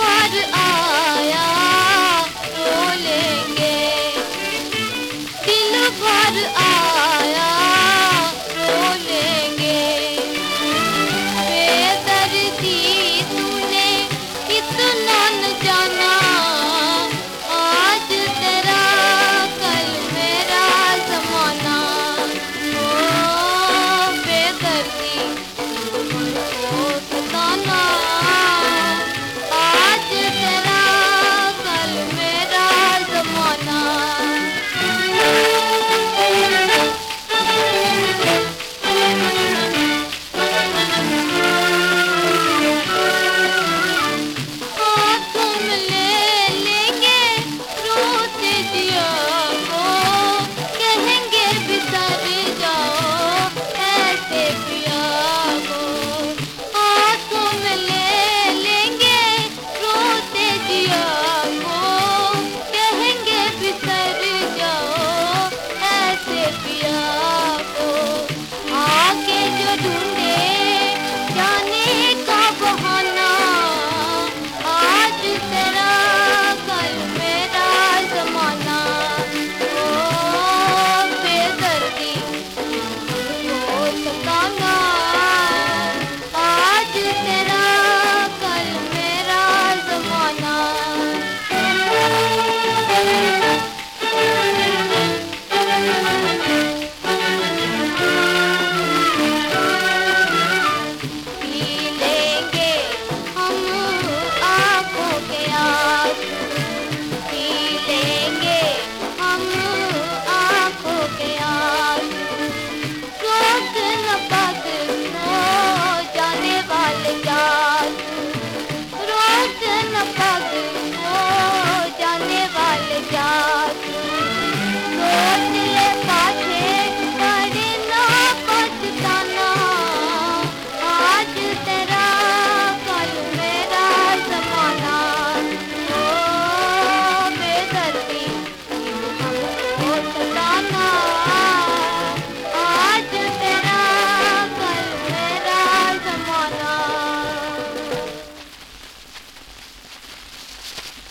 भर आया Lord.